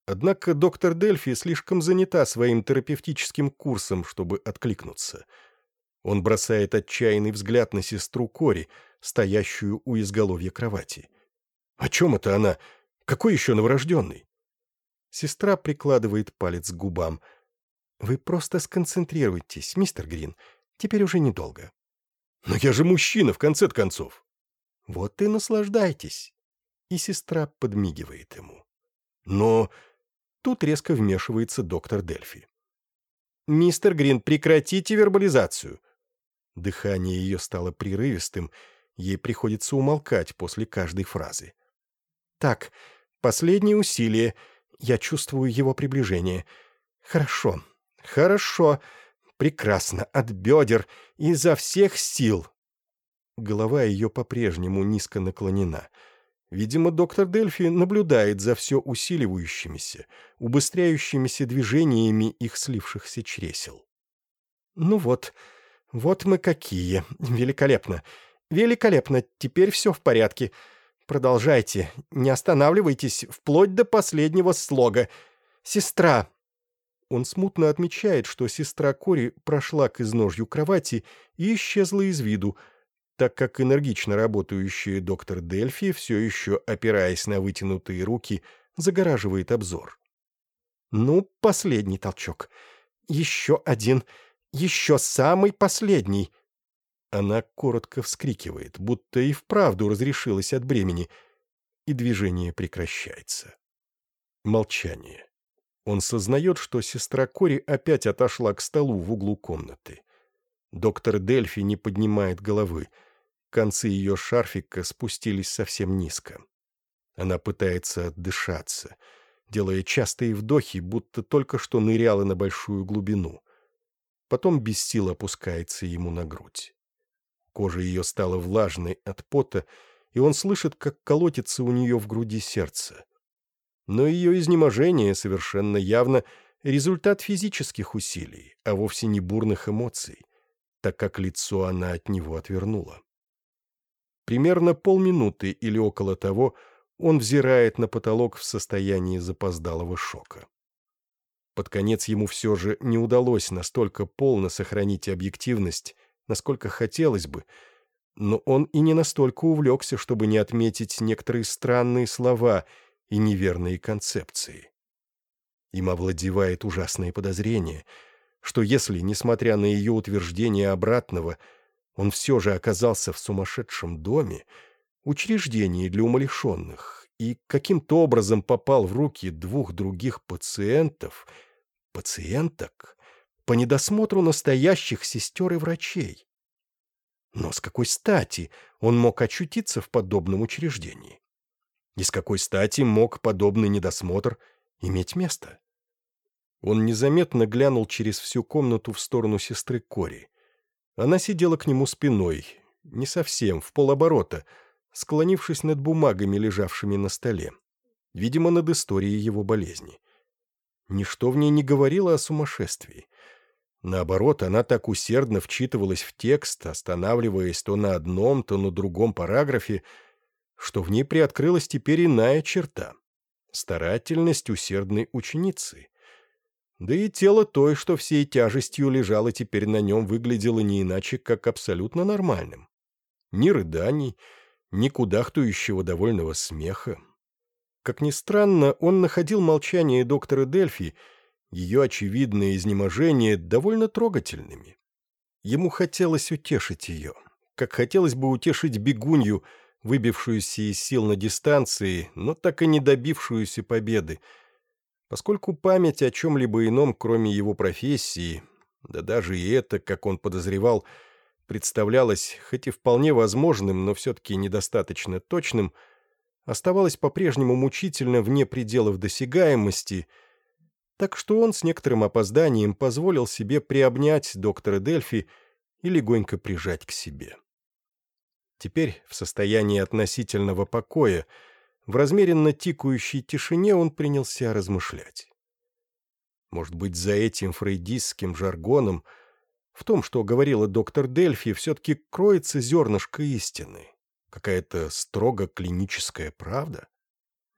Однако доктор Дельфи слишком занята своим терапевтическим курсом, чтобы откликнуться. Он бросает отчаянный взгляд на сестру Кори, стоящую у изголовья кровати. «О чем это она? Какой еще новорожденный?» Сестра прикладывает палец к губам. «Вы просто сконцентрируйтесь, мистер Грин. Теперь уже недолго». «Но я же мужчина, в конце концов!» «Вот и наслаждайтесь!» И сестра подмигивает ему. «Но...» Тут резко вмешивается доктор Дельфи. «Мистер Грин, прекратите вербализацию!» Дыхание ее стало прерывистым, ей приходится умолкать после каждой фразы. «Так, последнее усилие. Я чувствую его приближение. Хорошо, хорошо, прекрасно, от бедер, изо всех сил!» Голова ее по-прежнему низко наклонена — Видимо, доктор Дельфи наблюдает за все усиливающимися, убыстряющимися движениями их слившихся чресел. «Ну вот, вот мы какие. Великолепно. Великолепно. Теперь все в порядке. Продолжайте. Не останавливайтесь вплоть до последнего слога. Сестра!» Он смутно отмечает, что сестра Кори прошла к изножью кровати и исчезла из виду, — так как энергично работающий доктор Дельфи все еще, опираясь на вытянутые руки, загораживает обзор. «Ну, последний толчок. Еще один. Еще самый последний!» Она коротко вскрикивает, будто и вправду разрешилась от бремени, и движение прекращается. Молчание. Он сознает, что сестра Кори опять отошла к столу в углу комнаты. Доктор Дельфи не поднимает головы — Концы ее шарфика спустились совсем низко. Она пытается отдышаться, делая частые вдохи, будто только что ныряла на большую глубину. Потом без сил опускается ему на грудь. Кожа ее стала влажной от пота, и он слышит, как колотится у нее в груди сердце. Но ее изнеможение совершенно явно результат физических усилий, а вовсе не бурных эмоций, так как лицо она от него отвернула. Примерно полминуты или около того он взирает на потолок в состоянии запоздалого шока. Под конец ему все же не удалось настолько полно сохранить объективность, насколько хотелось бы, но он и не настолько увлекся, чтобы не отметить некоторые странные слова и неверные концепции. Им овладевает ужасное подозрение, что если, несмотря на ее утверждение обратного, — он все же оказался в сумасшедшем доме, учреждении для умалишенных, и каким-то образом попал в руки двух других пациентов, пациенток, по недосмотру настоящих сестер и врачей. Но с какой стати он мог очутиться в подобном учреждении? И с какой стати мог подобный недосмотр иметь место? Он незаметно глянул через всю комнату в сторону сестры Кори. Она сидела к нему спиной, не совсем, в полоборота, склонившись над бумагами, лежавшими на столе. Видимо, над историей его болезни. Ничто в ней не говорило о сумасшествии. Наоборот, она так усердно вчитывалась в текст, останавливаясь то на одном, то на другом параграфе, что в ней приоткрылась теперь иная черта — старательность усердной ученицы. Да и тело той, что всей тяжестью лежало теперь на нем, выглядело не иначе, как абсолютно нормальным. Ни рыданий, ни кудахтующего довольного смеха. Как ни странно, он находил молчание доктора Дельфи, ее очевидное изнеможение, довольно трогательными. Ему хотелось утешить ее, как хотелось бы утешить бегунью, выбившуюся из сил на дистанции, но так и не добившуюся победы, Поскольку память о чем-либо ином, кроме его профессии, да даже и это, как он подозревал, представлялось, хоть и вполне возможным, но все-таки недостаточно точным, оставалось по-прежнему мучительно вне пределов досягаемости, так что он с некоторым опозданием позволил себе приобнять доктора Дельфи и легонько прижать к себе. Теперь, в состоянии относительного покоя, в размеренно тикающей тишине он принялся размышлять. Может быть, за этим фрейдистским жаргоном, в том, что говорила доктор Дельфи, все-таки кроется зернышко истины, какая-то строго клиническая правда?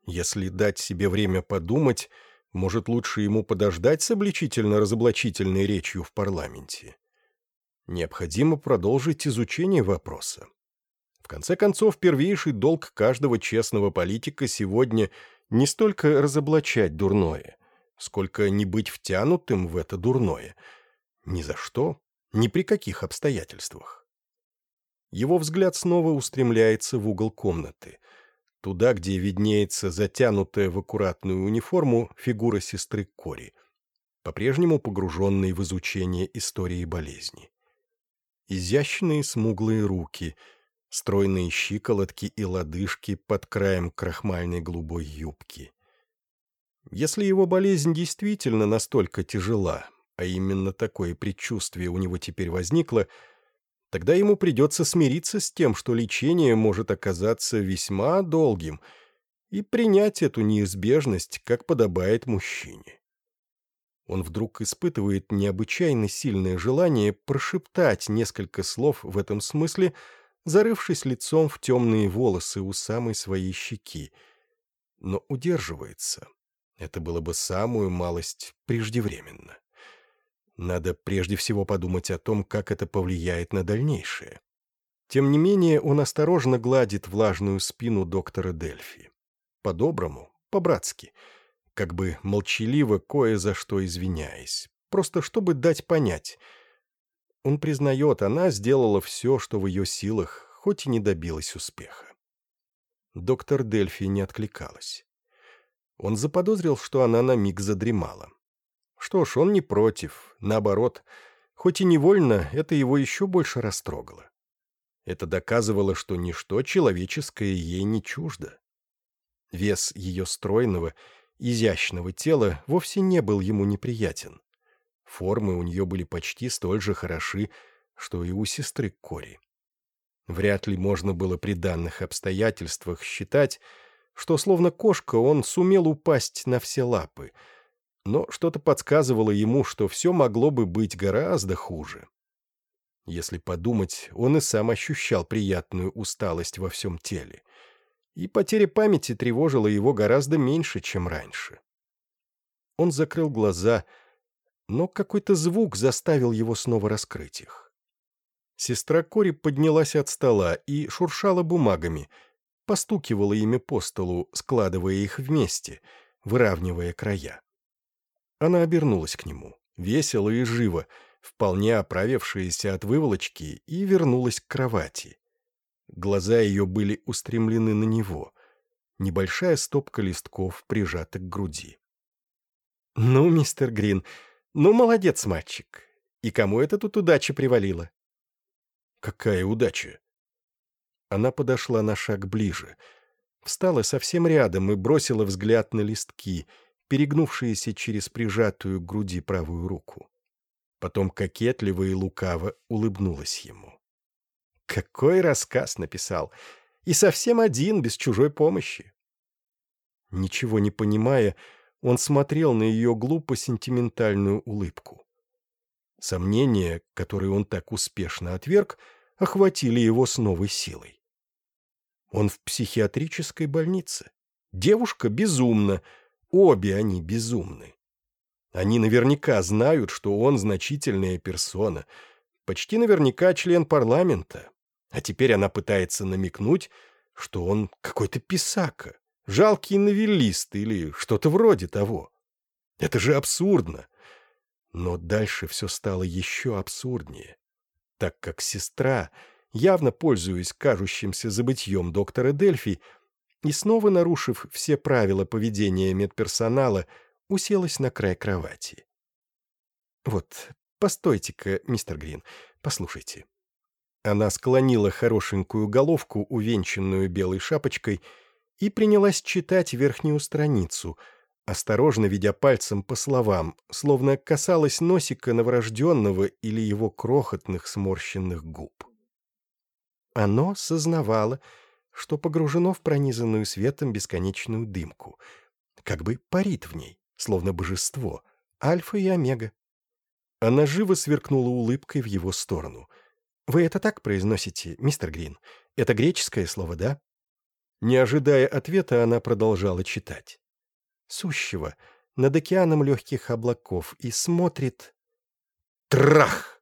Если дать себе время подумать, может, лучше ему подождать с обличительно-разоблачительной речью в парламенте? Необходимо продолжить изучение вопроса конце концов, первейший долг каждого честного политика сегодня не столько разоблачать дурное, сколько не быть втянутым в это дурное. Ни за что, ни при каких обстоятельствах. Его взгляд снова устремляется в угол комнаты, туда, где виднеется затянутая в аккуратную униформу фигура сестры Кори, по-прежнему погруженной в изучение истории болезни. Изящные смуглые руки — стройные щиколотки и лодыжки под краем крахмальной голубой юбки. Если его болезнь действительно настолько тяжела, а именно такое предчувствие у него теперь возникло, тогда ему придется смириться с тем, что лечение может оказаться весьма долгим, и принять эту неизбежность, как подобает мужчине. Он вдруг испытывает необычайно сильное желание прошептать несколько слов в этом смысле – зарывшись лицом в темные волосы у самой своей щеки. Но удерживается. Это было бы самую малость преждевременно. Надо прежде всего подумать о том, как это повлияет на дальнейшее. Тем не менее, он осторожно гладит влажную спину доктора Дельфи. По-доброму, по-братски, как бы молчаливо кое за что извиняясь, просто чтобы дать понять — он признает, она сделала все, что в ее силах, хоть и не добилась успеха. Доктор Дельфи не откликалась. Он заподозрил, что она на миг задремала. Что ж, он не против, наоборот, хоть и невольно, это его еще больше растрогало. Это доказывало, что ничто человеческое ей не чуждо. Вес ее стройного, изящного тела вовсе не был ему неприятен. Формы у нее были почти столь же хороши, что и у сестры Кори. Вряд ли можно было при данных обстоятельствах считать, что словно кошка он сумел упасть на все лапы, но что-то подсказывало ему, что все могло бы быть гораздо хуже. Если подумать, он и сам ощущал приятную усталость во всем теле, и потеря памяти тревожила его гораздо меньше, чем раньше. Он закрыл глаза и но какой-то звук заставил его снова раскрыть их. Сестра Кори поднялась от стола и шуршала бумагами, постукивала ими по столу, складывая их вместе, выравнивая края. Она обернулась к нему, весело и живо, вполне оправившаяся от выволочки, и вернулась к кровати. Глаза ее были устремлены на него. Небольшая стопка листков прижата к груди. «Ну, мистер Грин, ну, молодец, мальчик. И кому это тут удача привалила? Какая удача? Она подошла на шаг ближе, встала совсем рядом и бросила взгляд на листки, перегнувшиеся через прижатую к груди правую руку. Потом кокетливо и лукаво улыбнулась ему. Какой рассказ написал! И совсем один, без чужой помощи. Ничего не понимая, он смотрел на ее глупо-сентиментальную улыбку. Сомнения, которые он так успешно отверг, охватили его с новой силой. Он в психиатрической больнице. Девушка безумна, обе они безумны. Они наверняка знают, что он значительная персона, почти наверняка член парламента. А теперь она пытается намекнуть, что он какой-то писака жалкий новеллист или что-то вроде того. Это же абсурдно. Но дальше все стало еще абсурднее, так как сестра, явно пользуясь кажущимся забытьем доктора Дельфи, и снова нарушив все правила поведения медперсонала, уселась на край кровати. «Вот, постойте-ка, мистер Грин, послушайте». Она склонила хорошенькую головку, увенчанную белой шапочкой, и принялась читать верхнюю страницу, осторожно ведя пальцем по словам, словно касалась носика новорожденного или его крохотных сморщенных губ. Оно сознавало, что погружено в пронизанную светом бесконечную дымку, как бы парит в ней, словно божество, альфа и омега. Она живо сверкнула улыбкой в его сторону. «Вы это так произносите, мистер Грин? Это греческое слово, да?» Не ожидая ответа, она продолжала читать. «Сущего, над океаном легких облаков, и смотрит...» «Трах!»